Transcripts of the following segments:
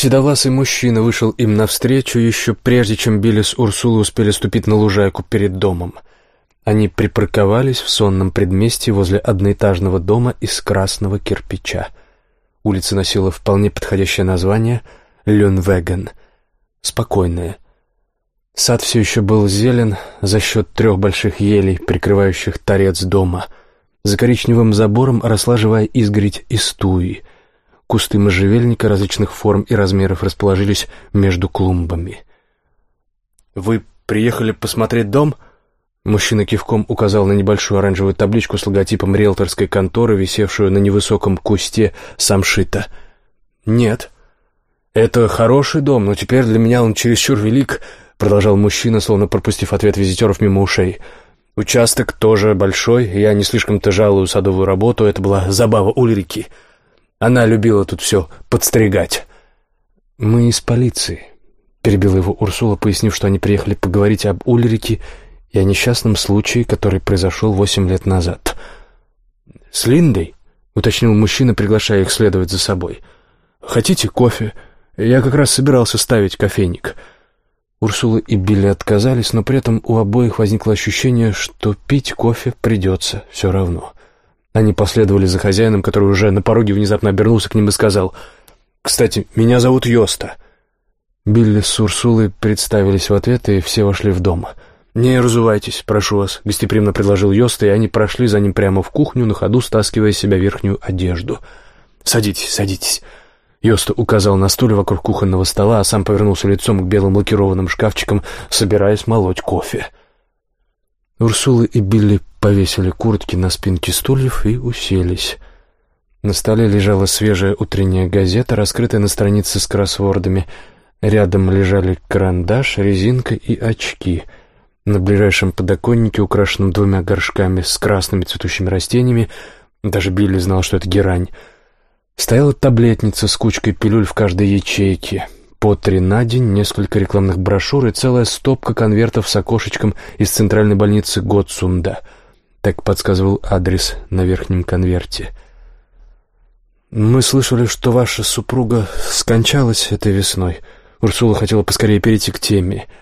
Седовласый мужчина вышел им навстречу еще прежде, чем Билли с Урсулой успели ступить на лужайку перед домом. Они припарковались в сонном предместье возле одноэтажного дома из красного кирпича. Улица носила вполне подходящее название «Люнвеген» — «Спокойная». Сад все еще был зелен за счет трех больших елей, прикрывающих торец дома. За коричневым забором росла живая изгородь из туи. Кусты можжевельника различных форм и размеров расположились между клумбами. «Вы приехали посмотреть дом?» Мужчина кивком указал на небольшую оранжевую табличку с логотипом риэлторской конторы, висевшую на невысоком кусте самшита. «Нет. Это хороший дом, но теперь для меня он чересчур велик», — продолжал мужчина, словно пропустив ответ визитеров мимо ушей. «Участок тоже большой, я не слишком-то жалую садовую работу, это была забава Ульрики. Она любила тут все подстригать». «Мы из полиции», — перебила его Урсула, пояснив, что они приехали поговорить об Ульрике и о несчастном случае, который произошел восемь лет назад. «С Линдой?» — уточнил мужчина, приглашая их следовать за собой. «Хотите кофе? Я как раз собирался ставить кофейник». Урсула и Билли отказались, но при этом у обоих возникло ощущение, что пить кофе придется все равно. Они последовали за хозяином, который уже на пороге внезапно обернулся к ним и сказал «Кстати, меня зовут Йоста». Билли с Урсулой представились в ответ, и все вошли в дом. «Не разувайтесь, прошу вас», — гостеприимно предложил Йоста, и они прошли за ним прямо в кухню, на ходу стаскивая с себя верхнюю одежду. «Садитесь, садитесь». Йоста указал на стуле вокруг кухонного стола, а сам повернулся лицом к белым лакированным шкафчикам, собираясь молоть кофе. Урсула и Билли повесили куртки на спинки стульев и уселись. На столе лежала свежая утренняя газета, раскрытая на странице с кроссвордами. Рядом лежали карандаш, резинка и очки — на ближайшем подоконнике, украшенном двумя горшками с красными цветущими растениями, даже Билли знал, что это герань, стояла таблетница с кучкой пилюль в каждой ячейке, по три на день, несколько рекламных брошюр и целая стопка конвертов с окошечком из центральной больницы Готсунда. Так подсказывал адрес на верхнем конверте. «Мы слышали, что ваша супруга скончалась этой весной». Урсула хотела поскорее перейти к теме —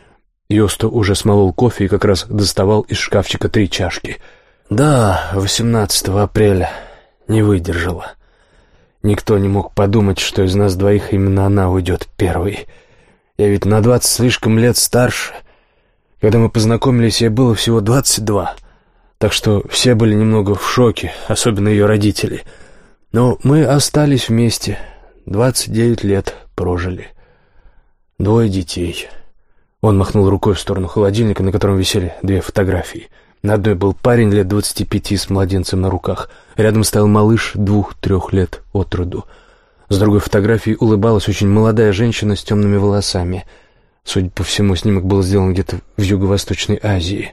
Йоста уже смолол кофе и как раз доставал из шкафчика три чашки. «Да, 18 апреля. Не выдержала. Никто не мог подумать, что из нас двоих именно она уйдет первой. Я ведь на двадцать слишком лет старше. Когда мы познакомились, ей было всего двадцать два. Так что все были немного в шоке, особенно ее родители. Но мы остались вместе. Двадцать девять лет прожили. Двое детей». Он махнул рукой в сторону холодильника, на котором висели две фотографии. На одной был парень лет двадцати пяти с младенцем на руках. Рядом стоял малыш двух-трех лет от роду. С другой фотографией улыбалась очень молодая женщина с темными волосами. Судя по всему, снимок был сделан где-то в Юго-Восточной Азии.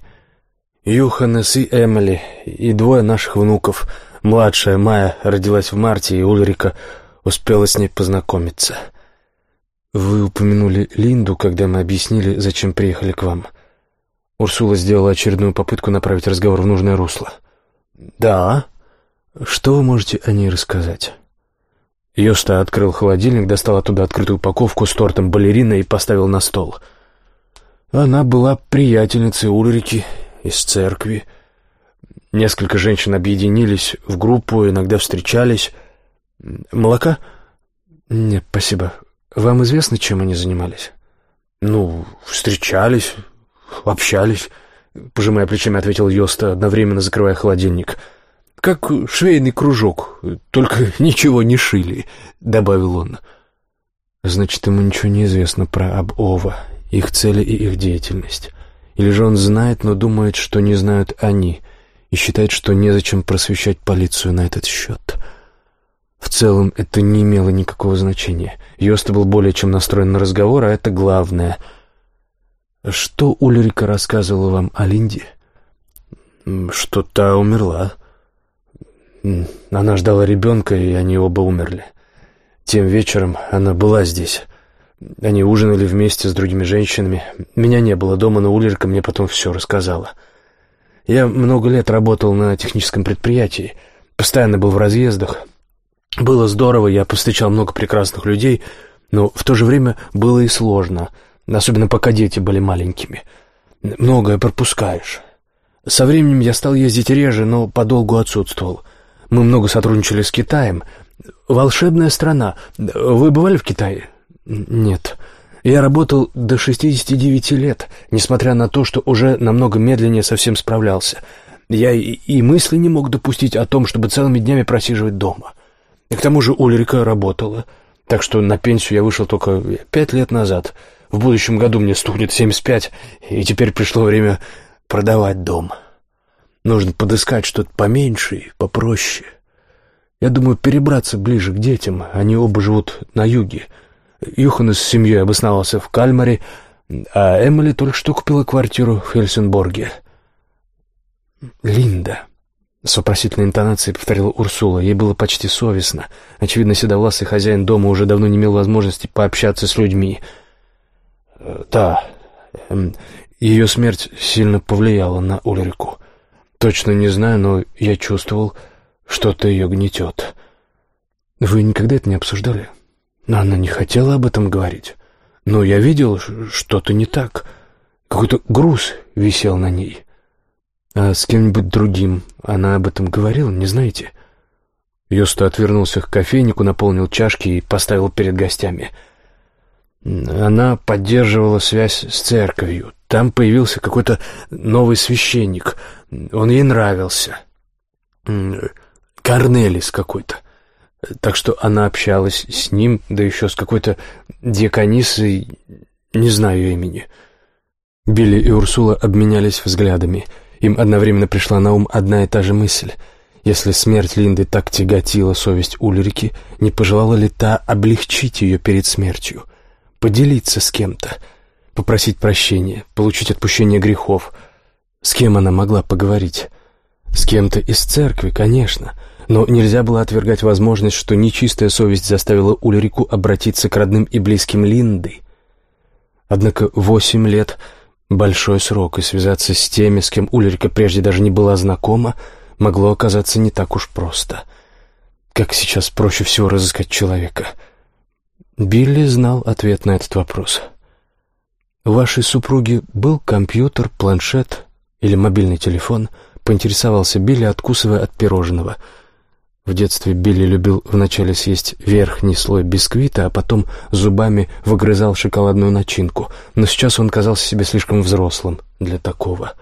Юханес и Эмили, и двое наших внуков. Младшая Майя родилась в марте, и Ульрика успела с ней познакомиться. «Вы упомянули Линду, когда мы объяснили, зачем приехали к вам». Урсула сделала очередную попытку направить разговор в нужное русло. «Да. Что вы можете о ней рассказать?» Йоста открыл холодильник, достал оттуда открытую упаковку с тортом балерина и поставил на стол. Она была приятельницей Ульрики из церкви. Несколько женщин объединились в группу, иногда встречались. «Молока?» «Нет, спасибо. Вам известно, чем они занимались? Ну, встречались, общались, пожимая плечами, ответил Йоста, одновременно закрывая холодильник. Как швейный кружок, только ничего не шили, добавил он. Значит, ему ничего не известно про Аб-Ова, их цели и их деятельность. Или же он знает, но думает, что не знают они, и считает, что незачем просвещать полицию на этот счет. В целом это не имело никакого значения. Йоста был более чем настроен на разговор, а это главное. «Что Ульрика рассказывала вам о Линде?» «Что та умерла. Она ждала ребенка, и они оба умерли. Тем вечером она была здесь. Они ужинали вместе с другими женщинами. Меня не было дома, но Ульрика мне потом все рассказала. Я много лет работал на техническом предприятии, постоянно был в разъездах». Было здорово, я повстречал много прекрасных людей, Но в то же время было и сложно, особенно пока дети были маленькими. Многое пропускаешь. Со временем я стал ездить реже, но подолгу отсутствовал. Мы много сотрудничали с Китаем. Волшебная страна. Вы бывали в Китае? Нет. Я работал до 69 лет, несмотря на то, что уже намного медленнее совсем справлялся. Я и, и мысли не мог допустить о том, чтобы целыми днями просиживать дома. И к тому же Ульрика работала, так что на пенсию я вышел только пять лет назад. В будущем году мне стукнет 75, и теперь пришло время продавать дом. Нужно подыскать что-то поменьше и попроще. Я думаю, перебраться ближе к детям. Они оба живут на юге. Юхан с семьей обосновался в Кальмаре, а Эмили только что купила квартиру в Хельсинборге. «Линда», — с вопросительной интонацией повторила Урсула. Ей было почти совестно. Очевидно, седовласый хозяин дома уже давно не имел возможности пообщаться с людьми. «Э, «Да, эм, ее смерть сильно повлияла на Ульрику. Точно не знаю, но я чувствовал, что-то ее гнетет. Вы никогда это не обсуждали? Но она не хотела об этом говорить. Но я видел, что-то не так. Какой-то груз висел на ней. А с кем-нибудь другим она об этом говорила, не знаете? Йоста отвернулся к кофейнику, наполнил чашки и поставил перед гостями. Она поддерживала связь с церковью. Там появился какой-то новый священник. Он ей нравился. Корнелис какой-то. Так что она общалась с ним, да еще с какой-то диаконисой, не знаю имени. Билли и Урсула обменялись взглядами. Им одновременно пришла на ум одна и та же мысль. Если смерть Линды так тяготила совесть Ульрики, не пожелала ли та облегчить ее перед смертью? Поделиться с кем-то? Попросить прощения? Получить отпущение грехов? С кем она могла поговорить? С кем-то из церкви, конечно — но нельзя было отвергать возможность, что нечистая совесть заставила Ульрику обратиться к родным и близким Линды. Однако восемь лет — большой срок, и связаться с теми, с кем Ульрика прежде даже не была знакома, могло оказаться не так уж просто. Как сейчас проще всего разыскать человека? Билли знал ответ на этот вопрос. «У вашей супруги был компьютер, планшет или мобильный телефон?» — поинтересовался Билли, откусывая от пирожного — в детстве Билли любил вначале съесть верхний слой бисквита, а потом зубами выгрызал шоколадную начинку, но сейчас он казался себе слишком взрослым для такого.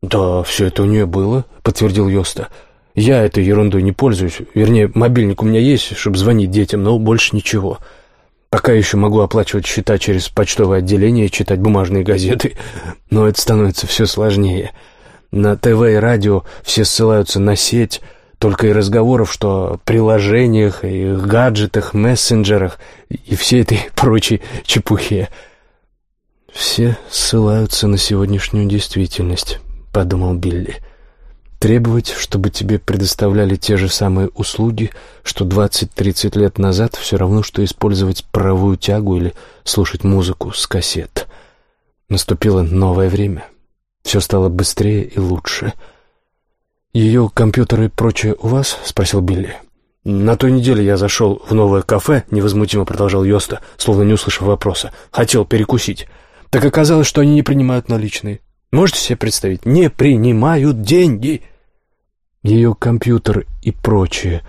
«Да, все это у нее было», — подтвердил Йоста. «Я этой ерундой не пользуюсь. Вернее, мобильник у меня есть, чтобы звонить детям, но больше ничего. Пока еще могу оплачивать счета через почтовое отделение и читать бумажные газеты, но это становится все сложнее. На ТВ и радио все ссылаются на сеть» Только и разговоров, что о приложениях, и гаджетах, мессенджерах и всей этой прочей чепухе. «Все ссылаются на сегодняшнюю действительность», — подумал Билли. «Требовать, чтобы тебе предоставляли те же самые услуги, что 20-30 лет назад, все равно, что использовать правую тягу или слушать музыку с кассет. Наступило новое время. Все стало быстрее и лучше». «Ее компьютеры и прочее у вас?» — спросил Билли. «На той неделе я зашел в новое кафе», — невозмутимо продолжал Йоста, словно не услышав вопроса. «Хотел перекусить. Так оказалось, что они не принимают наличные. Можете себе представить? Не принимают деньги!» «Ее компьютер и прочее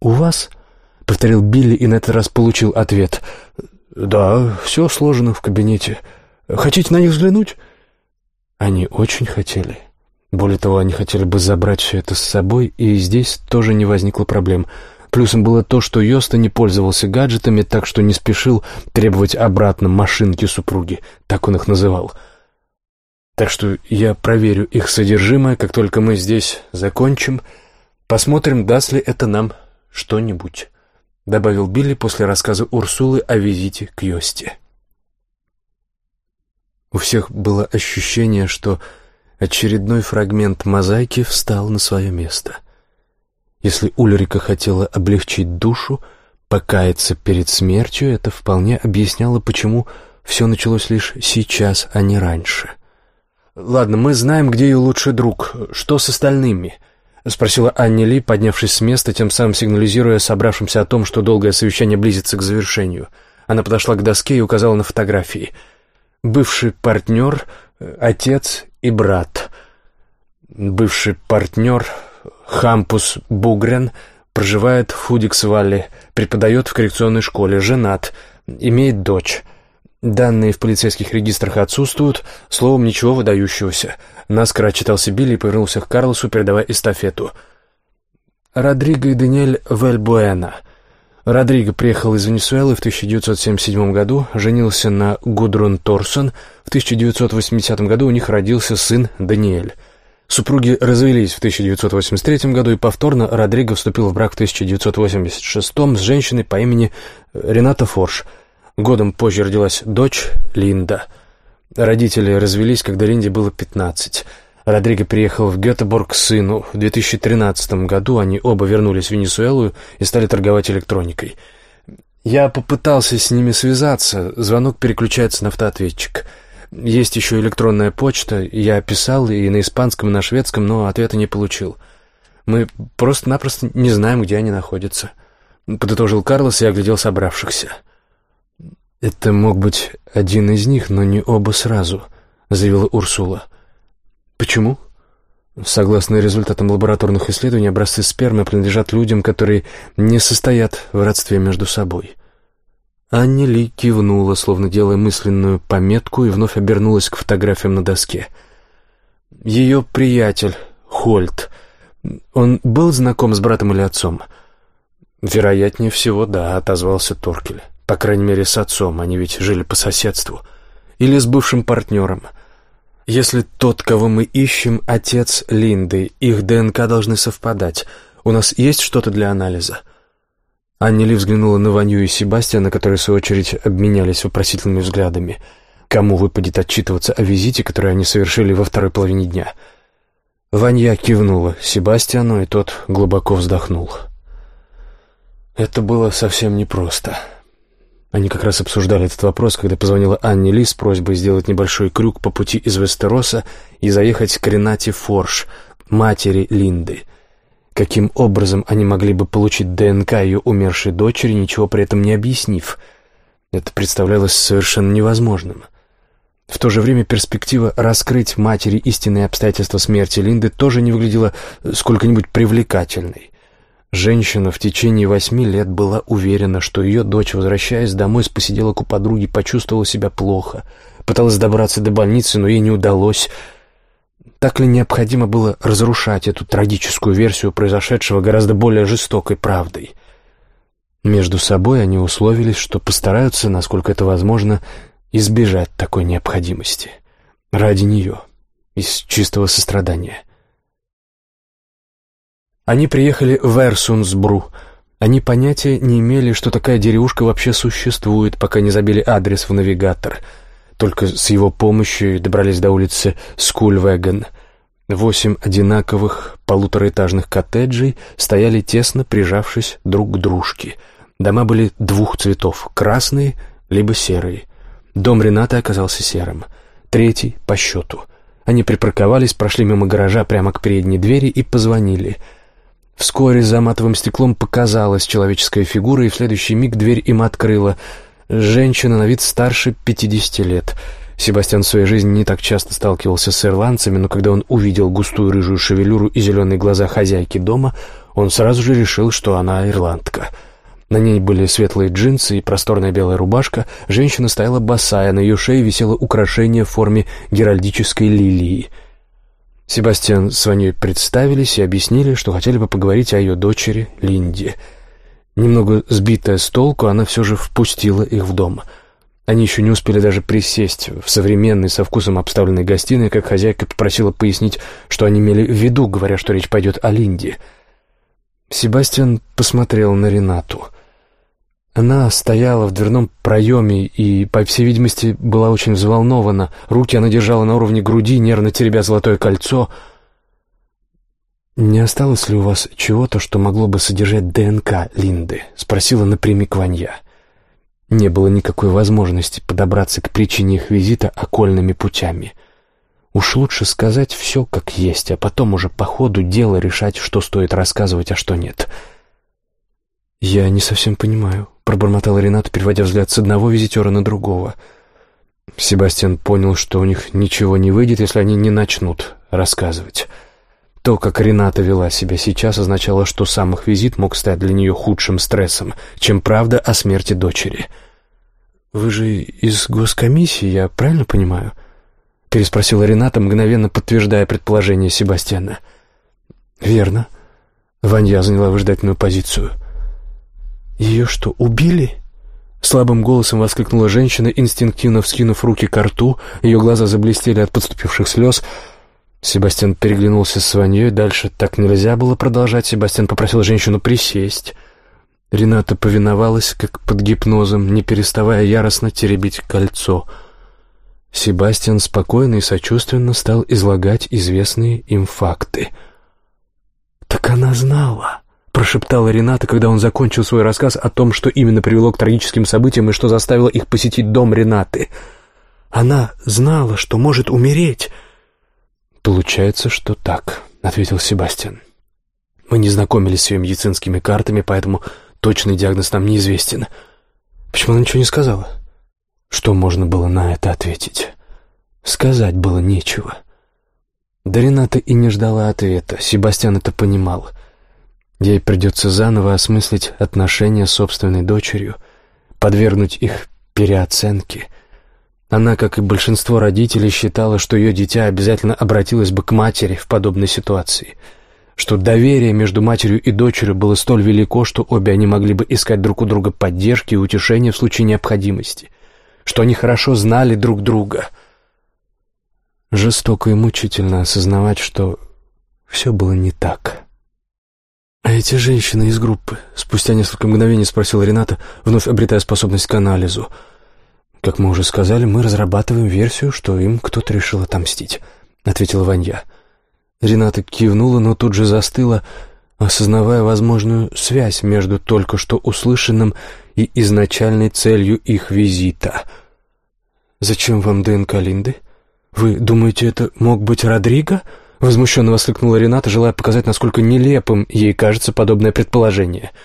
у вас?» — повторил Билли и на этот раз получил ответ. «Да, все сложено в кабинете. Хотите на них взглянуть?» Они очень хотели. Более того, они хотели бы забрать все это с собой, и здесь тоже не возникло проблем. Плюсом было то, что Йоста не пользовался гаджетами, так что не спешил требовать обратно машинки супруги, так он их называл. Так что я проверю их содержимое, как только мы здесь закончим. Посмотрим, даст ли это нам что-нибудь», — добавил Билли после рассказа Урсулы о визите к Йосте. У всех было ощущение, что Очередной фрагмент мозаики встал на свое место. Если Ульрика хотела облегчить душу, покаяться перед смертью, это вполне объясняло, почему все началось лишь сейчас, а не раньше. «Ладно, мы знаем, где ее лучший друг. Что с остальными?» — спросила Анни Ли, поднявшись с места, тем самым сигнализируя собравшимся о том, что долгое совещание близится к завершению. Она подошла к доске и указала на фотографии. Бывший партнер, отец и брат. Бывший партнер, Хампус Бугрен, проживает в Фудикс-Валли, преподает в коррекционной школе, женат, имеет дочь. Данные в полицейских регистрах отсутствуют, словом, ничего выдающегося. Наскоро отчитался Билли и повернулся к Карлосу, передавая эстафету. Родриго и Даниэль Вельбуэна. Родриго приехал из Венесуэлы в 1977 году, женился на Гудрун Торсон. В 1980 году у них родился сын Даниэль. Супруги развелись в 1983 году, и повторно Родриго вступил в брак в 1986 с женщиной по имени Рената Форш. Годом позже родилась дочь Линда – Родители развелись, когда Линде было 15. Родриго приехал в Гетеборг к сыну. В 2013 году они оба вернулись в Венесуэлу и стали торговать электроникой. Я попытался с ними связаться, звонок переключается на автоответчик. Есть еще электронная почта, я писал и на испанском, и на шведском, но ответа не получил. Мы просто-напросто не знаем, где они находятся. Подытожил Карлос и оглядел собравшихся. «Это мог быть один из них, но не оба сразу», — заявила Урсула. «Почему?» Согласно результатам лабораторных исследований, образцы спермы принадлежат людям, которые не состоят в родстве между собой. Анни Ли кивнула, словно делая мысленную пометку, и вновь обернулась к фотографиям на доске. Ее приятель, Хольт, он был знаком с братом или отцом? «Вероятнее всего, да», — отозвался Торкель. По крайней мере, с отцом, они ведь жили по соседству. Или с бывшим партнером. Если тот, кого мы ищем, отец Линды, их ДНК должны совпадать. У нас есть что-то для анализа?» Анни Ли взглянула на Ваню и Себастьяна, которые, в свою очередь, обменялись вопросительными взглядами. Кому выпадет отчитываться о визите, который они совершили во второй половине дня? Ванья кивнула Себастьяну, и тот глубоко вздохнул. Это было совсем непросто. Они как раз обсуждали этот вопрос, когда позвонила Анне Ли с просьбой сделать небольшой крюк по пути из Вестероса и заехать к Ренате Форш, матери Линды. Каким образом они могли бы получить ДНК ее умершей дочери, ничего при этом не объяснив? Это представлялось совершенно невозможным. В то же время перспектива раскрыть матери истинные обстоятельства смерти Линды тоже не выглядела сколько-нибудь привлекательной. Женщина в течение восьми лет была уверена, что ее дочь, возвращаясь домой с посиделок у подруги, почувствовала себя плохо. Пыталась добраться до больницы, но ей не удалось. Так ли необходимо было разрушать эту трагическую версию произошедшего гораздо более жестокой правдой? Между собой они условились, что постараются, насколько это возможно, избежать такой необходимости. Ради нее, из чистого сострадания. Они приехали в Эрсунсбру. Они понятия не имели, что такая деревушка вообще существует, пока не забили адрес в навигатор. Только с его помощью добрались до улицы Скульвеген. Восемь одинаковых полутораэтажных коттеджей стояли тесно, прижавшись друг к дружке. Дома были двух цветов — красные либо серые. Дом Рената оказался серым. Третий по счету. Они припарковались, прошли мимо гаража прямо к передней двери и позвонили — Вскоре за матовым стеклом показалась человеческая фигура, и в следующий миг дверь им открыла. Женщина на вид старше пятидесяти лет. Себастьян в своей жизни не так часто сталкивался с ирландцами, но когда он увидел густую рыжую шевелюру и зеленые глаза хозяйки дома, он сразу же решил, что она ирландка. На ней были светлые джинсы и просторная белая рубашка. Женщина стояла босая, на ее шее висело украшение в форме геральдической лилии — Себастьян с Ваней представились и объяснили, что хотели бы поговорить о ее дочери Линде. Немного сбитая с толку, она все же впустила их в дом. Они еще не успели даже присесть в современной, со вкусом обставленной гостиной, как хозяйка попросила пояснить, что они имели в виду, говоря, что речь пойдет о Линде. Себастьян посмотрел на Ренату — она стояла в дверном проеме и, по всей видимости, была очень взволнована. Руки она держала на уровне груди, нервно теребя золотое кольцо. «Не осталось ли у вас чего-то, что могло бы содержать ДНК Линды?» — спросила напрямик Ванья. Не было никакой возможности подобраться к причине их визита окольными путями. Уж лучше сказать все как есть, а потом уже по ходу дела решать, что стоит рассказывать, а что нет. — «Я не совсем понимаю», — пробормотала Рената, переводя взгляд с одного визитера на другого. Себастьян понял, что у них ничего не выйдет, если они не начнут рассказывать. То, как Рената вела себя сейчас, означало, что сам их визит мог стать для нее худшим стрессом, чем правда о смерти дочери. «Вы же из госкомиссии, я правильно понимаю?» — переспросила Рената, мгновенно подтверждая предположение Себастьяна. «Верно». Ванья заняла выжидательную позицию. «Ее что, убили?» Слабым голосом воскликнула женщина, инстинктивно вскинув руки к рту, ее глаза заблестели от подступивших слез — Себастьян переглянулся с Ваньей, дальше так нельзя было продолжать. Себастьян попросил женщину присесть. Рената повиновалась, как под гипнозом, не переставая яростно теребить кольцо. Себастьян спокойно и сочувственно стал излагать известные им факты. «Так она знала!» — прошептала Рената, когда он закончил свой рассказ о том, что именно привело к трагическим событиям и что заставило их посетить дом Ренаты. «Она знала, что может умереть!» «Получается, что так», — ответил Себастьян. «Мы не знакомились с ее медицинскими картами, поэтому точный диагноз нам неизвестен. Почему она ничего не сказала?» Что можно было на это ответить? Сказать было нечего. Да Рената и не ждала ответа. Себастьян это понимал. Ей придется заново осмыслить отношения с собственной дочерью, подвергнуть их переоценке — она, как и большинство родителей, считала, что ее дитя обязательно обратилось бы к матери в подобной ситуации, что доверие между матерью и дочерью было столь велико, что обе они могли бы искать друг у друга поддержки и утешения в случае необходимости, что они хорошо знали друг друга. Жестоко и мучительно осознавать, что все было не так. «А эти женщины из группы?» — спустя несколько мгновений спросила Рената, вновь обретая способность к анализу — «Как мы уже сказали, мы разрабатываем версию, что им кто-то решил отомстить», — ответила Ванья. Рената кивнула, но тут же застыла, осознавая возможную связь между только что услышанным и изначальной целью их визита. «Зачем вам ДНК Линды? Вы думаете, это мог быть Родриго?» — возмущенно воскликнула Рената, желая показать, насколько нелепым ей кажется подобное предположение —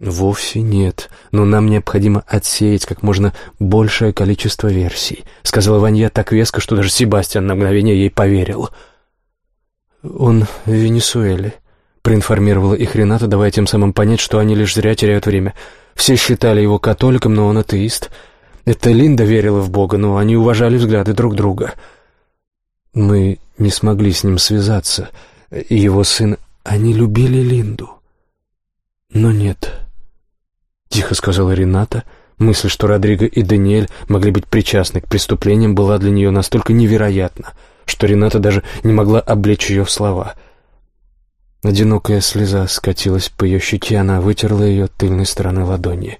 «Вовсе нет, но нам необходимо отсеять как можно большее количество версий», — сказала Ванья так веско, что даже Себастьян на мгновение ей поверил. «Он в Венесуэле», — проинформировала их Рената, давая тем самым понять, что они лишь зря теряют время. Все считали его католиком, но он атеист. Это Линда верила в Бога, но они уважали взгляды друг друга. Мы не смогли с ним связаться, и его сын... Они любили Линду. Но нет... Тихо сказала Рената. Мысль, что Родриго и Даниэль могли быть причастны к преступлениям, была для нее настолько невероятна, что Рената даже не могла облечь ее в слова. Одинокая слеза скатилась по ее щеке, она вытерла ее тыльной стороной ладони.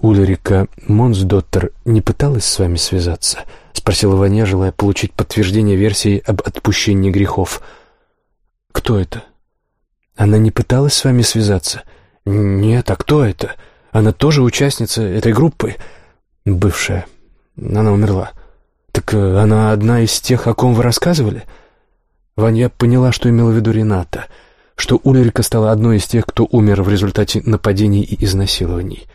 «Ульрика Монсдоттер не пыталась с вами связаться?» — спросила Ваня, желая получить подтверждение версии об отпущении грехов. «Кто это?» «Она не пыталась с вами связаться?» «Нет, а кто это? Она тоже участница этой группы?» «Бывшая. Она умерла». «Так э, она одна из тех, о ком вы рассказывали?» Ваня поняла, что имела в виду Рената, что Ульрика стала одной из тех, кто умер в результате нападений и изнасилований.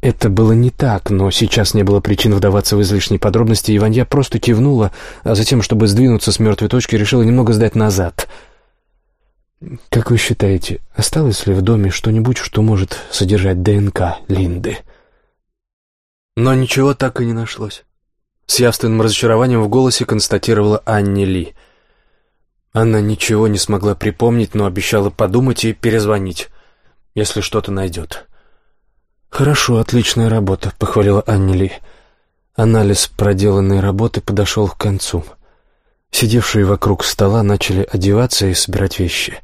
Это было не так, но сейчас не было причин вдаваться в излишние подробности, и Ванья просто кивнула, а затем, чтобы сдвинуться с мертвой точки, решила немного сдать назад — «Как вы считаете, осталось ли в доме что-нибудь, что может содержать ДНК Линды?» Но ничего так и не нашлось. С явственным разочарованием в голосе констатировала Анни Ли. Она ничего не смогла припомнить, но обещала подумать и перезвонить, если что-то найдет. «Хорошо, отличная работа», — похвалила Анни Ли. Анализ проделанной работы подошел к концу. Сидевшие вокруг стола начали одеваться и собирать вещи.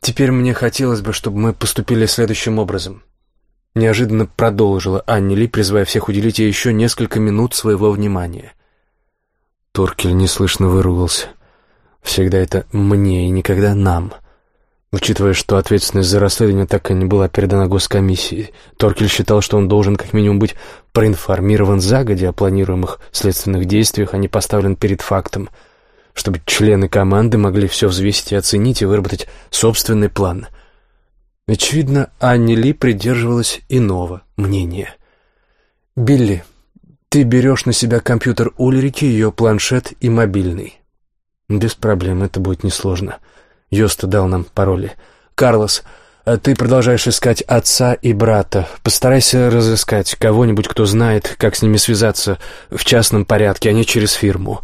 «Теперь мне хотелось бы, чтобы мы поступили следующим образом», — неожиданно продолжила Анни Ли, призывая всех уделить ей еще несколько минут своего внимания. Торкель неслышно выругался. «Всегда это мне и никогда нам». Учитывая, что ответственность за расследование так и не была передана госкомиссии, Торкель считал, что он должен как минимум быть проинформирован загодя о планируемых следственных действиях, а не поставлен перед фактом — чтобы члены команды могли все взвесить и оценить и выработать собственный план. Очевидно, Анни Ли придерживалась иного мнения. «Билли, ты берешь на себя компьютер Ульрики, ее планшет и мобильный». «Без проблем, это будет несложно». Йоста дал нам пароли. «Карлос, а ты продолжаешь искать отца и брата. Постарайся разыскать кого-нибудь, кто знает, как с ними связаться в частном порядке, а не через фирму».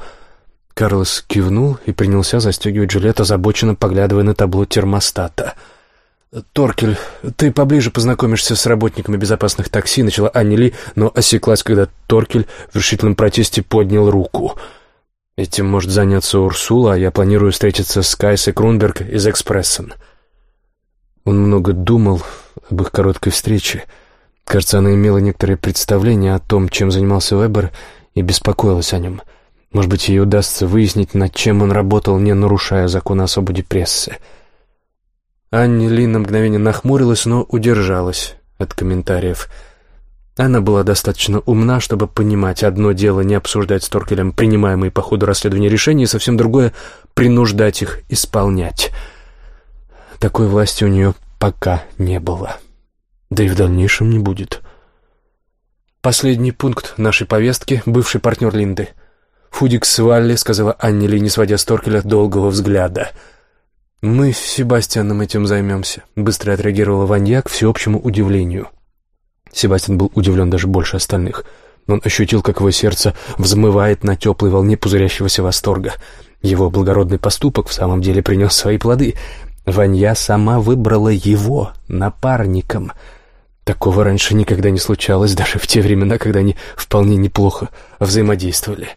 Карлос кивнул и принялся застегивать жилет, озабоченно поглядывая на табло термостата. «Торкель, ты поближе познакомишься с работниками безопасных такси», — начала Анни Ли, но осеклась, когда Торкель в решительном протесте поднял руку. «Этим может заняться Урсула, а я планирую встретиться с Кайсой Крунберг из «Экспрессен». Он много думал об их короткой встрече. Кажется, она имела некоторое представление о том, чем занимался Вебер, и беспокоилась о нем. Может быть, ей удастся выяснить, над чем он работал, не нарушая закон о свободе прессы. Анни Ли на мгновение нахмурилась, но удержалась от комментариев. Она была достаточно умна, чтобы понимать, одно дело не обсуждать с Торкелем принимаемые по ходу расследования решения, совсем другое — принуждать их исполнять. Такой власти у нее пока не было. Да и в дальнейшем не будет. Последний пункт нашей повестки — бывший партнер Линды. «Фудикс Валли», — сказала Анни Ли, не сводя с Торкеля долгого взгляда — «Мы с Себастьяном этим займемся», — быстро отреагировала Ванья к всеобщему удивлению. Себастьян был удивлен даже больше остальных. Он ощутил, как его сердце взмывает на теплой волне пузырящегося восторга. Его благородный поступок в самом деле принес свои плоды. Ванья сама выбрала его напарником. Такого раньше никогда не случалось, даже в те времена, когда они вполне неплохо взаимодействовали.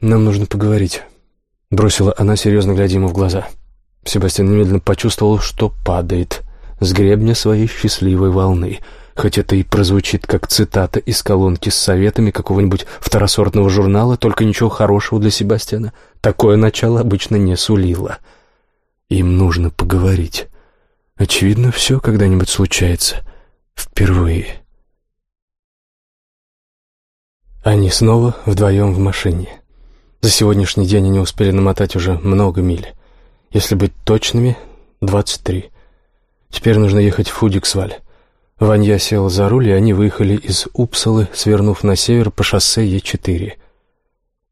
«Нам нужно поговорить», — бросила она, серьезно глядя ему в глаза. Себастьян немедленно почувствовал, что падает с гребня своей счастливой волны, хоть это и прозвучит как цитата из колонки с советами какого-нибудь второсортного журнала, только ничего хорошего для Себастьяна такое начало обычно не сулило. Им нужно поговорить. Очевидно, все когда-нибудь случается впервые. Они снова вдвоем в машине. За сегодняшний день они успели намотать уже много миль. Если быть точными, двадцать три. Теперь нужно ехать в Фудиксваль. Ванья села за руль, и они выехали из Упсалы, свернув на север по шоссе Е4.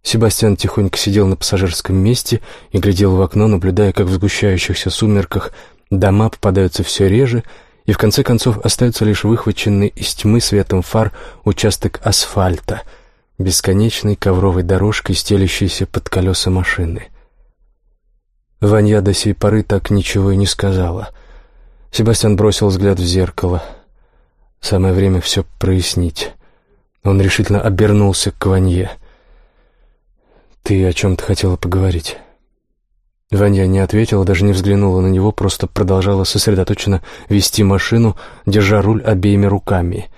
Себастьян тихонько сидел на пассажирском месте и глядел в окно, наблюдая, как в сгущающихся сумерках дома попадаются все реже, и в конце концов остается лишь выхваченный из тьмы светом фар участок асфальта, бесконечной ковровой дорожкой, стелящейся под колеса машины. Ванья до сей поры так ничего и не сказала. Себастьян бросил взгляд в зеркало. Самое время все прояснить. Он решительно обернулся к Ванье. «Ты о чем-то хотела поговорить?» Ванья не ответила, даже не взглянула на него, просто продолжала сосредоточенно вести машину, держа руль обеими руками.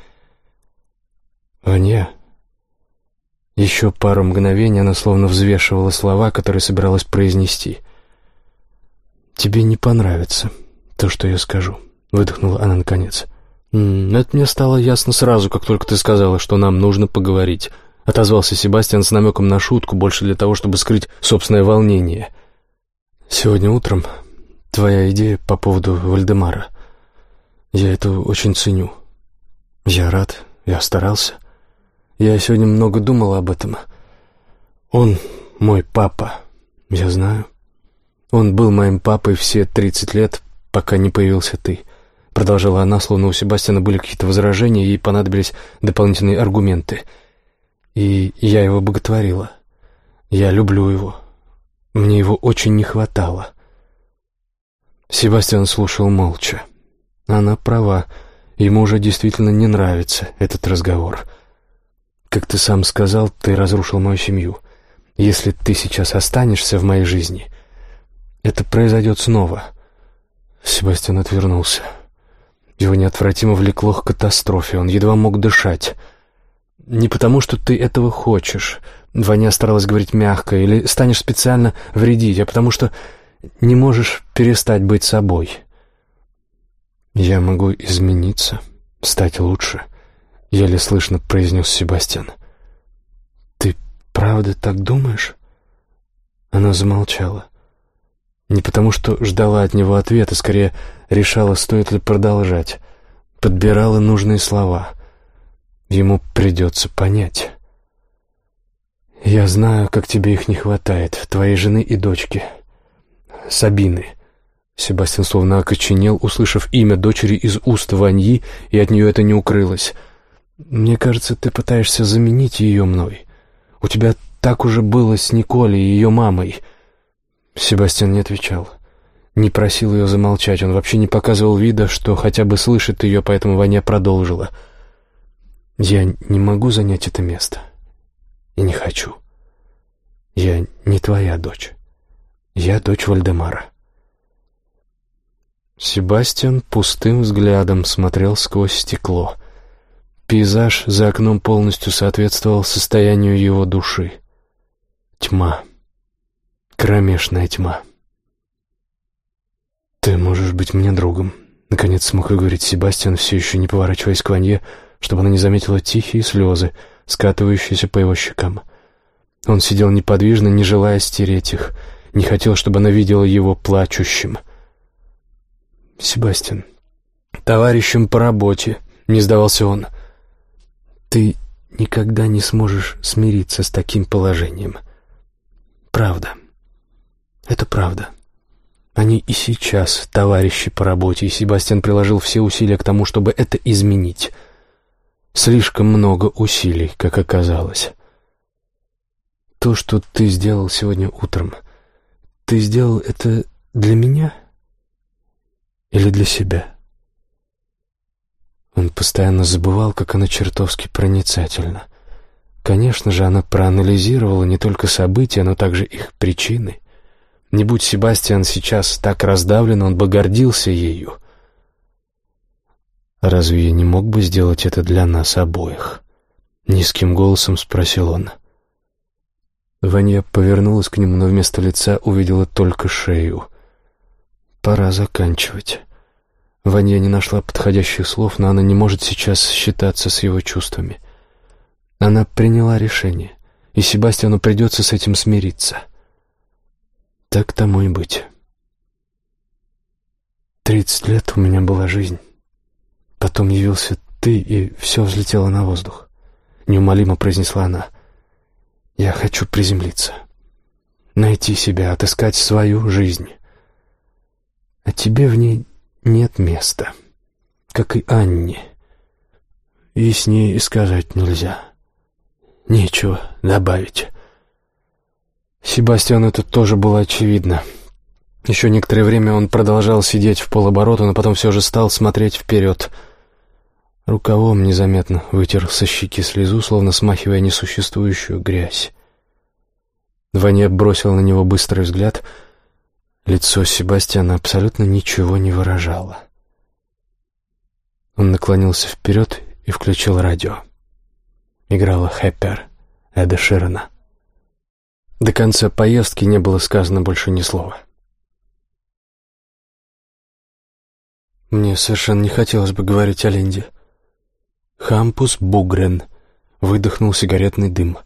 «Ванья...» Еще пару мгновений она словно взвешивала слова, которые собиралась произнести — «Тебе не понравится то, что я скажу», — выдохнула она наконец. «М это мне стало ясно сразу, как только ты сказала, что нам нужно поговорить», — отозвался Себастьян с намеком на шутку, больше для того, чтобы скрыть собственное волнение. «Сегодня утром твоя идея по поводу Вальдемара. Я это очень ценю. Я рад, я старался. Я сегодня много думал об этом. Он мой папа, я знаю». Он был моим папой все тридцать лет, пока не появился ты. Продолжала она, словно у Себастьяна были какие-то возражения, ей понадобились дополнительные аргументы. И я его боготворила. Я люблю его. Мне его очень не хватало. Себастьян слушал молча. Она права. Ему уже действительно не нравится этот разговор. Как ты сам сказал, ты разрушил мою семью. Если ты сейчас останешься в моей жизни, это произойдет снова. Себастьян отвернулся. Его неотвратимо влекло к катастрофе. Он едва мог дышать. «Не потому, что ты этого хочешь», — Ваня старалась говорить мягко, «или станешь специально вредить, а потому что не можешь перестать быть собой». «Я могу измениться, стать лучше», — еле слышно произнес Себастьян. «Ты правда так думаешь?» Она замолчала. Не потому, что ждала от него ответа, скорее решала, стоит ли продолжать. Подбирала нужные слова. Ему придется понять. «Я знаю, как тебе их не хватает, твоей жены и дочки. Сабины». Себастьян словно окоченел, услышав имя дочери из уст Ваньи, и от нее это не укрылось. «Мне кажется, ты пытаешься заменить ее мной. У тебя так уже было с Николей и ее мамой». Себастьян не отвечал. Не просил ее замолчать, он вообще не показывал вида, что хотя бы слышит ее, поэтому Ваня продолжила. «Я не могу занять это место. И не хочу. Я не твоя дочь. Я дочь Вальдемара». Себастьян пустым взглядом смотрел сквозь стекло. Пейзаж за окном полностью соответствовал состоянию его души. Тьма. Кромешная тьма. «Ты можешь быть мне другом», — наконец смог выговорить Себастьян, все еще не поворачиваясь к Ванье, чтобы она не заметила тихие слезы, скатывающиеся по его щекам. Он сидел неподвижно, не желая стереть их, не хотел, чтобы она видела его плачущим. «Себастьян, товарищем по работе», — не сдавался он, — «ты никогда не сможешь смириться с таким положением. Правда». Это правда. Они и сейчас товарищи по работе, и Себастьян приложил все усилия к тому, чтобы это изменить. Слишком много усилий, как оказалось. То, что ты сделал сегодня утром, ты сделал это для меня или для себя? Он постоянно забывал, как она чертовски проницательна. Конечно же, она проанализировала не только события, но также их причины — не будь Себастьян сейчас так раздавлен, он бы гордился ею. «Разве я не мог бы сделать это для нас обоих?» — низким голосом спросил он. Ваня повернулась к нему, но вместо лица увидела только шею. «Пора заканчивать». Ваня не нашла подходящих слов, но она не может сейчас считаться с его чувствами. Она приняла решение, и Себастьяну придется с этим смириться — так тому и быть. Тридцать лет у меня была жизнь. Потом явился ты, и все взлетело на воздух. Неумолимо произнесла она. Я хочу приземлиться. Найти себя, отыскать свою жизнь. А тебе в ней нет места. Как и Анне. И с ней и сказать нельзя. Нечего добавить. Себастьяну это тоже было очевидно. Еще некоторое время он продолжал сидеть в полоборота, но потом все же стал смотреть вперед. Рукавом незаметно вытер со щеки слезу, словно смахивая несуществующую грязь. Ваня бросил на него быстрый взгляд. Лицо Себастьяна абсолютно ничего не выражало. Он наклонился вперед и включил радио. Играла «Хэппер» Эда Ширена. До конца поездки не было сказано больше ни слова. Мне совершенно не хотелось бы говорить о Линде. Хампус Бугрен выдохнул сигаретный дым.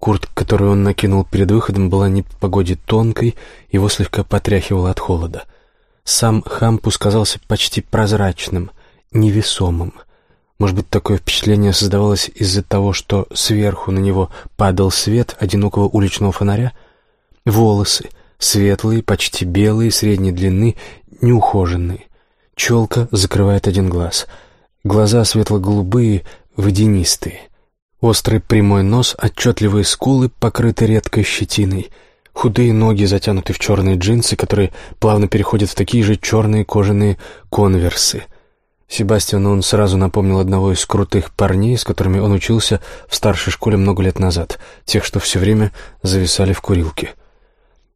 Куртка, которую он накинул перед выходом, была не по погоде тонкой, его слегка потряхивало от холода. Сам Хампус казался почти прозрачным, невесомым. Может быть, такое впечатление создавалось из-за того, что сверху на него падал свет одинокого уличного фонаря? Волосы, светлые, почти белые, средней длины, неухоженные. Челка закрывает один глаз. Глаза светло-голубые, водянистые. Острый прямой нос, отчетливые скулы, покрыты редкой щетиной. Худые ноги затянуты в черные джинсы, которые плавно переходят в такие же черные кожаные конверсы — Себастьяну он сразу напомнил одного из крутых парней, с которыми он учился в старшей школе много лет назад, тех, что все время зависали в курилке.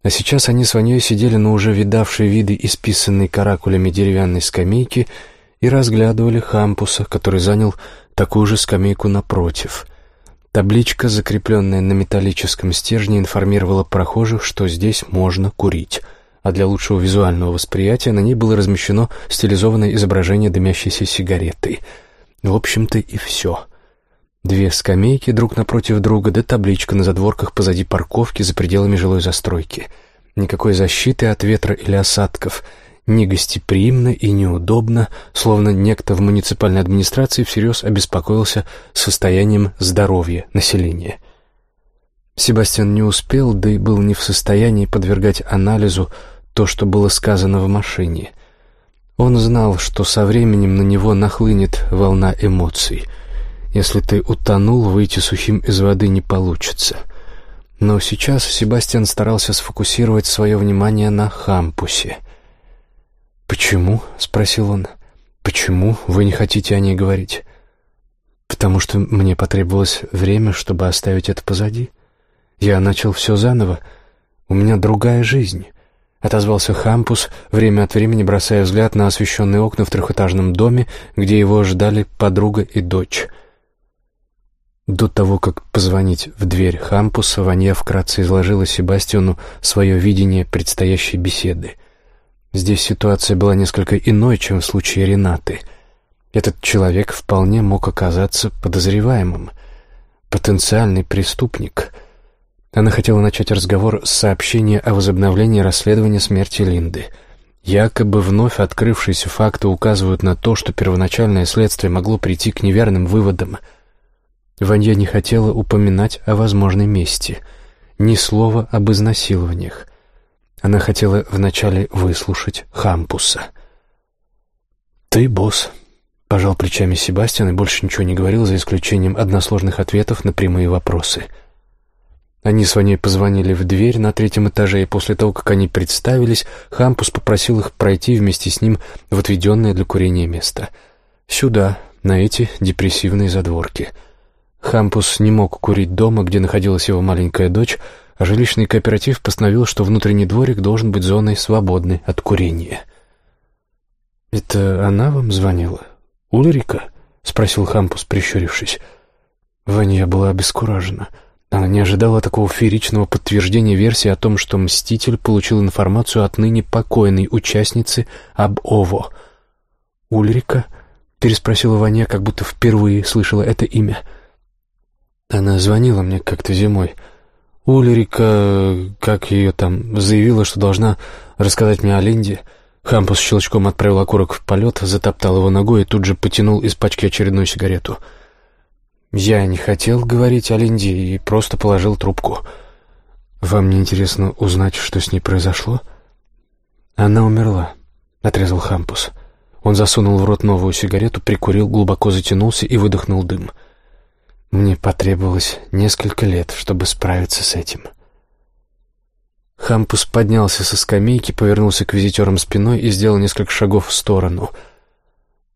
А сейчас они с Ваней сидели на уже видавшей виды исписанной каракулями деревянной скамейке и разглядывали Хампуса, который занял такую же скамейку напротив. Табличка, закрепленная на металлическом стержне, информировала прохожих, что здесь можно курить — а для лучшего визуального восприятия на ней было размещено стилизованное изображение дымящейся сигареты. В общем-то и все. Две скамейки друг напротив друга, да табличка на задворках позади парковки за пределами жилой застройки. Никакой защиты от ветра или осадков. Негостеприимно и неудобно, словно некто в муниципальной администрации всерьез обеспокоился состоянием здоровья населения. Себастьян не успел, да и был не в состоянии подвергать анализу то, что было сказано в машине. Он знал, что со временем на него нахлынет волна эмоций. Если ты утонул, выйти сухим из воды не получится. Но сейчас Себастьян старался сфокусировать свое внимание на Хампусе. «Почему?» — спросил он. «Почему вы не хотите о ней говорить?» «Потому что мне потребовалось время, чтобы оставить это позади. Я начал все заново. У меня другая жизнь». — отозвался Хампус, время от времени бросая взгляд на освещенные окна в трехэтажном доме, где его ждали подруга и дочь — до того, как позвонить в дверь Хампуса, Ванья вкратце изложила Себастьяну свое видение предстоящей беседы. Здесь ситуация была несколько иной, чем в случае Ренаты. Этот человек вполне мог оказаться подозреваемым. Потенциальный преступник. Она хотела начать разговор с сообщения о возобновлении расследования смерти Линды. Якобы вновь открывшиеся факты указывают на то, что первоначальное следствие могло прийти к неверным выводам — Ванья не хотела упоминать о возможной мести, ни слова об изнасилованиях. Она хотела вначале выслушать Хампуса. «Ты босс», — пожал плечами Себастьян и больше ничего не говорил, за исключением односложных ответов на прямые вопросы. Они с Ваней позвонили в дверь на третьем этаже, и после того, как они представились, Хампус попросил их пройти вместе с ним в отведенное для курения место. Сюда, на эти депрессивные задворки — Хампус не мог курить дома, где находилась его маленькая дочь, а жилищный кооператив постановил, что внутренний дворик должен быть зоной, свободной от курения. «Это она вам звонила? Ульрика?» — спросил Хампус, прищурившись. Ваня была обескуражена. Она не ожидала такого фееричного подтверждения версии о том, что Мститель получил информацию от ныне покойной участницы об Ово. «Ульрика?» — переспросила Ваня, как будто впервые слышала это имя — она звонила мне как-то зимой. Ульрика, как ее там, заявила, что должна рассказать мне о Линде. Хампус щелчком отправил окурок в полет, затоптал его ногой и тут же потянул из пачки очередную сигарету. Я не хотел говорить о Линде и просто положил трубку. «Вам не интересно узнать, что с ней произошло?» «Она умерла», — отрезал Хампус. Он засунул в рот новую сигарету, прикурил, глубоко затянулся и выдохнул дым. Мне потребовалось несколько лет, чтобы справиться с этим. Хампус поднялся со скамейки, повернулся к визитерам спиной и сделал несколько шагов в сторону.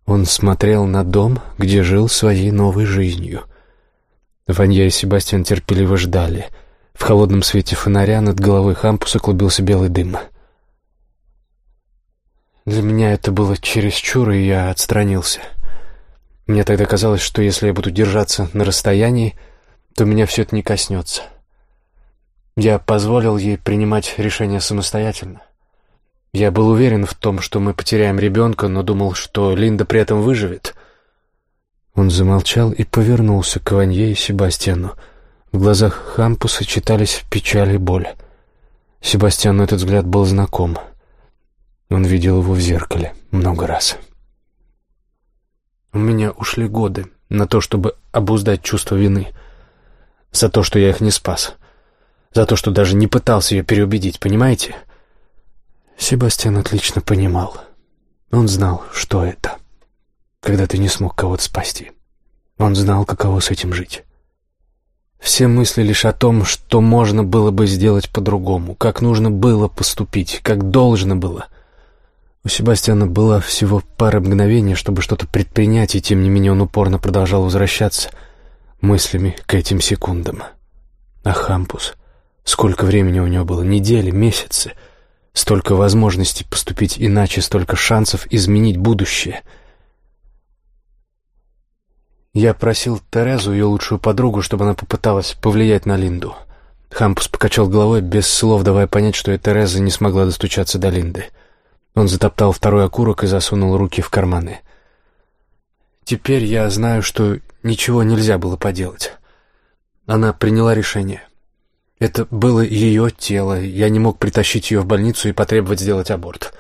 Он смотрел на дом, где жил своей новой жизнью. Ванья и Себастьян терпеливо ждали. В холодном свете фонаря над головой Хампуса клубился белый дым. Для меня это было чересчур, и я отстранился — мне тогда казалось, что если я буду держаться на расстоянии, то меня все это не коснется. Я позволил ей принимать решения самостоятельно. Я был уверен в том, что мы потеряем ребенка, но думал, что Линда при этом выживет. Он замолчал и повернулся к Ванье и Себастьяну. В глазах Хампуса читались печаль и боль. Себастьяну этот взгляд был знаком. Он видел его в зеркале много раз. У меня ушли годы на то, чтобы обуздать чувство вины. За то, что я их не спас. За то, что даже не пытался ее переубедить, понимаете? Себастьян отлично понимал. Он знал, что это, когда ты не смог кого-то спасти. Он знал, каково с этим жить. Все мысли лишь о том, что можно было бы сделать по-другому, как нужно было поступить, как должно было. У Себастьяна было всего пара мгновений, чтобы что-то предпринять, и тем не менее он упорно продолжал возвращаться мыслями к этим секундам. А Хампус? Сколько времени у него было? Недели, месяцы? Столько возможностей поступить иначе, столько шансов изменить будущее. Я просил Терезу, ее лучшую подругу, чтобы она попыталась повлиять на Линду. Хампус покачал головой, без слов давая понять, что и Тереза не смогла достучаться до Линды. — он затоптал второй окурок и засунул руки в карманы. «Теперь я знаю, что ничего нельзя было поделать. Она приняла решение. Это было ее тело, я не мог притащить ее в больницу и потребовать сделать аборт.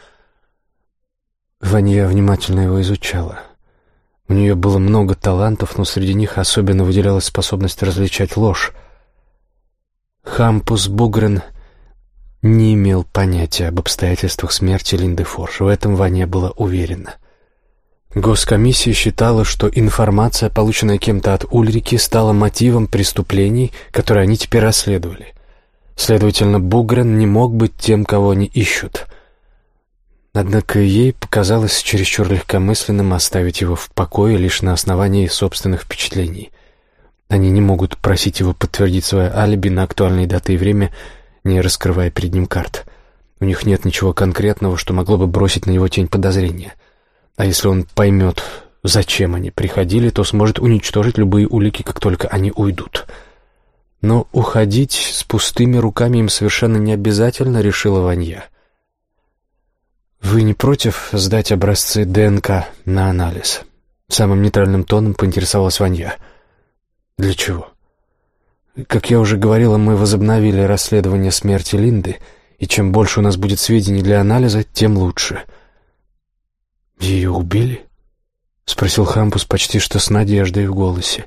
Ваня внимательно его изучала. У нее было много талантов, но среди них особенно выделялась способность различать ложь. Хампус Бугрен не имел понятия об обстоятельствах смерти Линды Форш. В этом Ваня была уверена. Госкомиссия считала, что информация, полученная кем-то от Ульрики, стала мотивом преступлений, которые они теперь расследовали. Следовательно, Бугрен не мог быть тем, кого они ищут. Однако ей показалось чересчур легкомысленным оставить его в покое лишь на основании собственных впечатлений. Они не могут просить его подтвердить свое алиби на актуальные даты и время, не раскрывая перед ним карт. У них нет ничего конкретного, что могло бы бросить на него тень подозрения. А если он поймет, зачем они приходили, то сможет уничтожить любые улики, как только они уйдут. Но уходить с пустыми руками им совершенно не обязательно, решила Ванья. «Вы не против сдать образцы ДНК на анализ?» Самым нейтральным тоном поинтересовалась Ванья. «Для чего?» «Как я уже говорила, мы возобновили расследование смерти Линды, и чем больше у нас будет сведений для анализа, тем лучше». «Ее убили?» — спросил Хампус почти что с надеждой в голосе.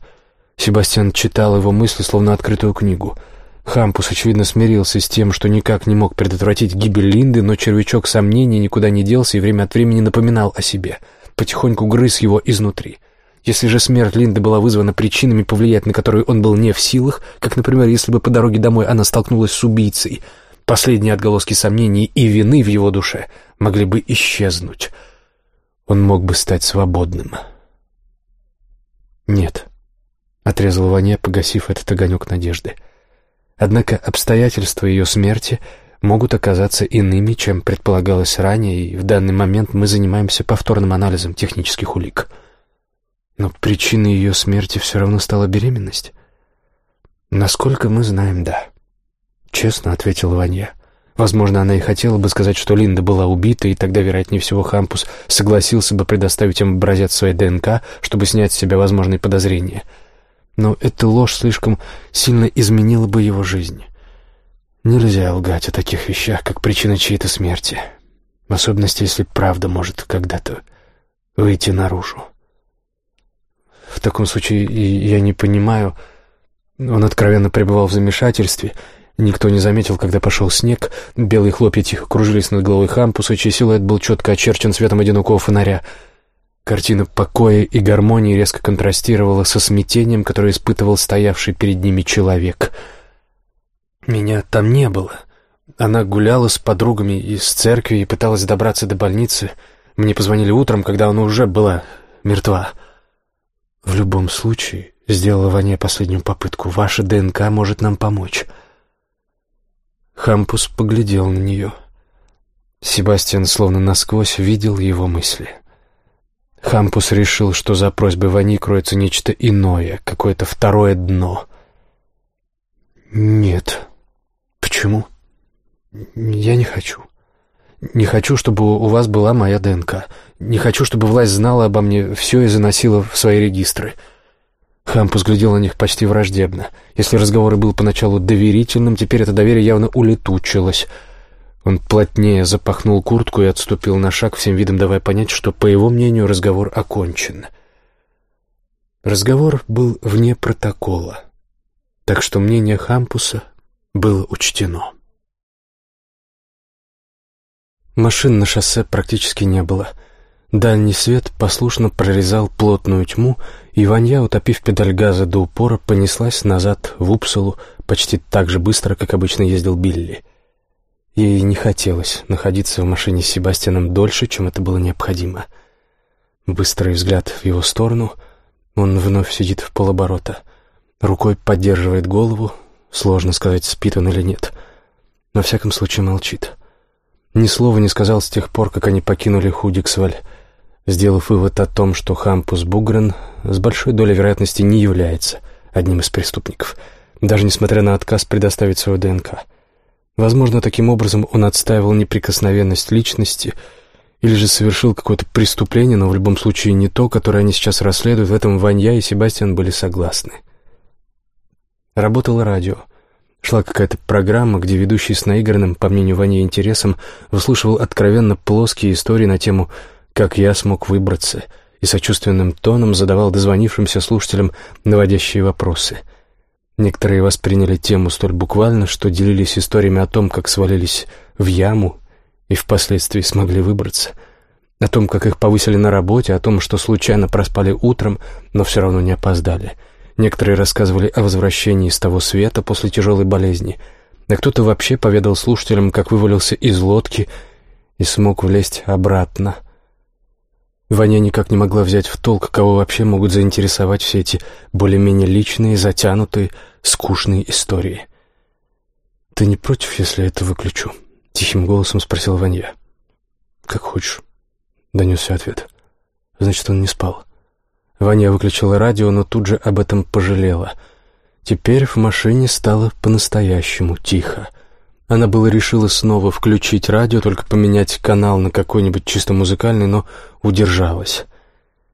Себастьян читал его мысли, словно открытую книгу. Хампус, очевидно, смирился с тем, что никак не мог предотвратить гибель Линды, но червячок сомнений никуда не делся и время от времени напоминал о себе. Потихоньку грыз его изнутри. Если же смерть Линды была вызвана причинами, повлиять на которые он был не в силах, как, например, если бы по дороге домой она столкнулась с убийцей, последние отголоски сомнений и вины в его душе могли бы исчезнуть — он мог бы стать свободным. «Нет», — отрезал Ваня, погасив этот огонек надежды. Однако обстоятельства ее смерти могут оказаться иными, чем предполагалось ранее, и в данный момент мы занимаемся повторным анализом технических улик. Но причиной ее смерти все равно стала беременность. Насколько мы знаем, да. Честно ответил Ваня. Возможно, она и хотела бы сказать, что Линда была убита, и тогда, вероятнее всего, Хампус согласился бы предоставить им образец своей ДНК, чтобы снять с себя возможные подозрения. Но эта ложь слишком сильно изменила бы его жизнь. Нельзя лгать о таких вещах, как причина чьей-то смерти. В особенности, если правда может когда-то выйти наружу. В таком случае я не понимаю... Он откровенно пребывал в замешательстве — Никто не заметил, когда пошел снег. Белые хлопья тихо кружились над головой Хампуса, чей силуэт был четко очерчен светом одинокого фонаря. Картина покоя и гармонии резко контрастировала со смятением, которое испытывал стоявший перед ними человек. Меня там не было. Она гуляла с подругами из церкви и пыталась добраться до больницы. Мне позвонили утром, когда она уже была мертва. В любом случае, сделала Ваня последнюю попытку, ваша ДНК может нам помочь. Хампус поглядел на нее. Себастьян словно насквозь видел его мысли. Хампус решил, что за просьбой Вани кроется нечто иное, какое-то второе дно. «Нет». «Почему?» «Я не хочу. Не хочу, чтобы у вас была моя ДНК. Не хочу, чтобы власть знала обо мне все и заносила в свои регистры». Хампус глядел на них почти враждебно. Если разговор и был поначалу доверительным, теперь это доверие явно улетучилось. Он плотнее запахнул куртку и отступил на шаг, всем видом давая понять, что, по его мнению, разговор окончен. Разговор был вне протокола, так что мнение Хампуса было учтено. Машин на шоссе практически не было — Дальний свет послушно прорезал плотную тьму, и Ванья, утопив педаль газа до упора, понеслась назад в Упсалу почти так же быстро, как обычно ездил Билли. Ей не хотелось находиться в машине с Себастьяном дольше, чем это было необходимо. Быстрый взгляд в его сторону, он вновь сидит в полоборота. Рукой поддерживает голову, сложно сказать, спит он или нет. Во всяком случае молчит. Ни слова не сказал с тех пор, как они покинули Худиксваль сделав вывод о том, что Хампус Бугрен с большой долей вероятности не является одним из преступников, даже несмотря на отказ предоставить свою ДНК. Возможно, таким образом он отстаивал неприкосновенность личности или же совершил какое-то преступление, но в любом случае не то, которое они сейчас расследуют. В этом Ванья и Себастьян были согласны. Работало радио. Шла какая-то программа, где ведущий с наигранным, по мнению Вани, интересом выслушивал откровенно плоские истории на тему «Как я смог выбраться» и сочувственным тоном задавал дозвонившимся слушателям наводящие вопросы. Некоторые восприняли тему столь буквально, что делились историями о том, как свалились в яму и впоследствии смогли выбраться, о том, как их повысили на работе, о том, что случайно проспали утром, но все равно не опоздали — Некоторые рассказывали о возвращении с того света после тяжелой болезни, а кто-то вообще поведал слушателям, как вывалился из лодки и смог влезть обратно. Ваня никак не могла взять в толк, кого вообще могут заинтересовать все эти более-менее личные, затянутые, скучные истории. «Ты не против, если я это выключу?» — тихим голосом спросил Ваня. «Как хочешь», — донесся ответ. «Значит, он не спал». Ваня выключила радио, но тут же об этом пожалела. Теперь в машине стало по-настоящему тихо. Она было решила снова включить радио, только поменять канал на какой-нибудь чисто музыкальный, но удержалась.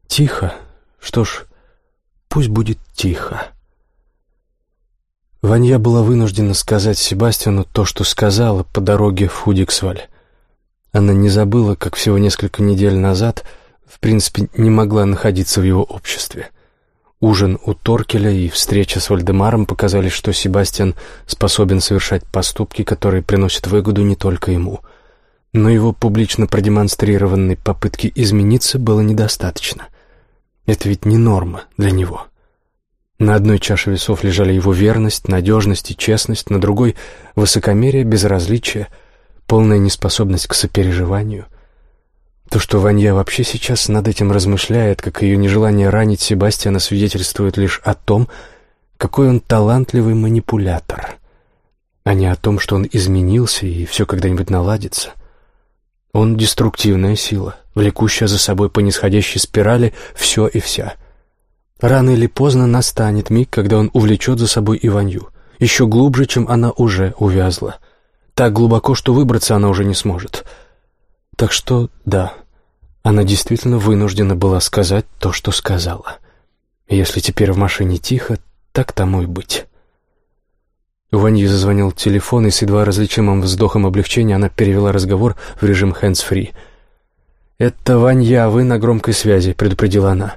Тихо. Что ж, пусть будет тихо. Ванья была вынуждена сказать Себастьяну то, что сказала по дороге в Худиксваль. Она не забыла, как всего несколько недель назад — в принципе, не могла находиться в его обществе. Ужин у Торкеля и встреча с Вальдемаром показали, что Себастьян способен совершать поступки, которые приносят выгоду не только ему. Но его публично продемонстрированной попытки измениться было недостаточно. Это ведь не норма для него. На одной чаше весов лежали его верность, надежность и честность, на другой — высокомерие, безразличие, полная неспособность к сопереживанию. То, что Ванья вообще сейчас над этим размышляет, как ее нежелание ранить Себастьяна, свидетельствует лишь о том, какой он талантливый манипулятор, а не о том, что он изменился и все когда-нибудь наладится. Он деструктивная сила, влекущая за собой по нисходящей спирали все и вся. Рано или поздно настанет миг, когда он увлечет за собой и Ванью, еще глубже, чем она уже увязла. Так глубоко, что выбраться она уже не сможет. Так что, да, она действительно вынуждена была сказать то, что сказала. Если теперь в машине тихо, так тому и быть. У Ваньи зазвонил телефон, и с едва различимым вздохом облегчения она перевела разговор в режим hands-free. «Это Ванья, вы на громкой связи», — предупредила она.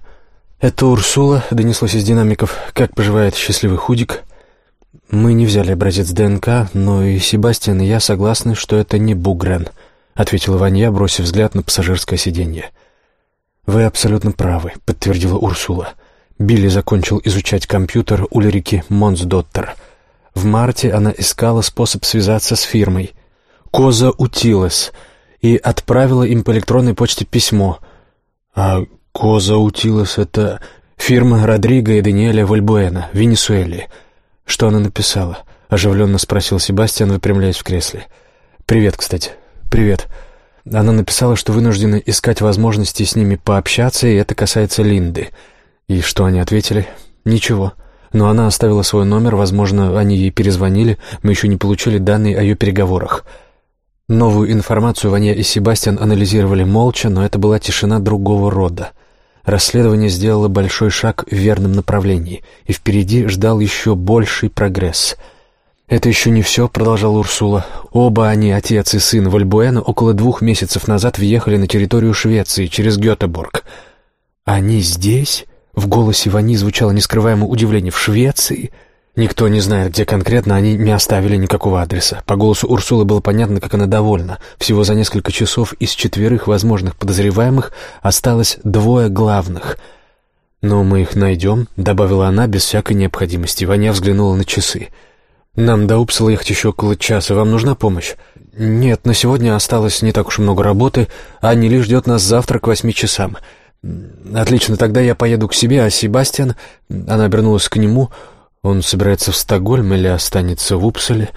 «Это Урсула», — донеслось из динамиков. «Как поживает счастливый худик?» «Мы не взяли образец ДНК, но и Себастьян, и я согласны, что это не Бугрен» ответила Ванья, бросив взгляд на пассажирское сиденье. «Вы абсолютно правы», — подтвердила Урсула. Билли закончил изучать компьютер Ульрики Монсдоттер. В марте она искала способ связаться с фирмой «Коза Утилес» и отправила им по электронной почте письмо. А «Коза Утилес» — это фирма Родриго и Даниэля Вальбуэна, в Венесуэле. Что она написала? — оживленно спросил Себастьян, выпрямляясь в кресле. «Привет, кстати. «Привет». Она написала, что вынуждена искать возможности с ними пообщаться, и это касается Линды. И что они ответили? «Ничего». Но она оставила свой номер, возможно, они ей перезвонили, мы еще не получили данные о ее переговорах. Новую информацию Ваня и Себастьян анализировали молча, но это была тишина другого рода. Расследование сделало большой шаг в верном направлении, и впереди ждал еще больший прогресс — «Это еще не все», — продолжала Урсула. «Оба они, отец и сын Вальбуэна, около двух месяцев назад въехали на территорию Швеции через Гетеборг». «Они здесь?» — в голосе Вани звучало нескрываемое удивление. «В Швеции?» Никто не знает, где конкретно, они не оставили никакого адреса. По голосу Урсулы было понятно, как она довольна. Всего за несколько часов из четверых возможных подозреваемых осталось двое главных. «Но мы их найдем», — добавила она без всякой необходимости. Ваня взглянула на часы. «Нам до Упсала ехать еще около часа. Вам нужна помощь?» «Нет, на сегодня осталось не так уж много работы. Анни лишь ждет нас завтра к восьми часам». «Отлично, тогда я поеду к себе, а Себастьян...» Она обернулась к нему. «Он собирается в Стокгольм или останется в Упсале?»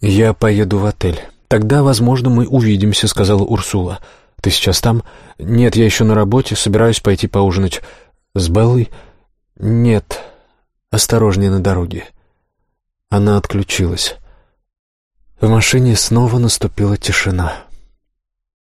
«Я поеду в отель. Тогда, возможно, мы увидимся», — сказала Урсула. «Ты сейчас там?» «Нет, я еще на работе, собираюсь пойти поужинать». «С Беллой?» «Нет, осторожнее на дороге». Она отключилась. В машине снова наступила тишина.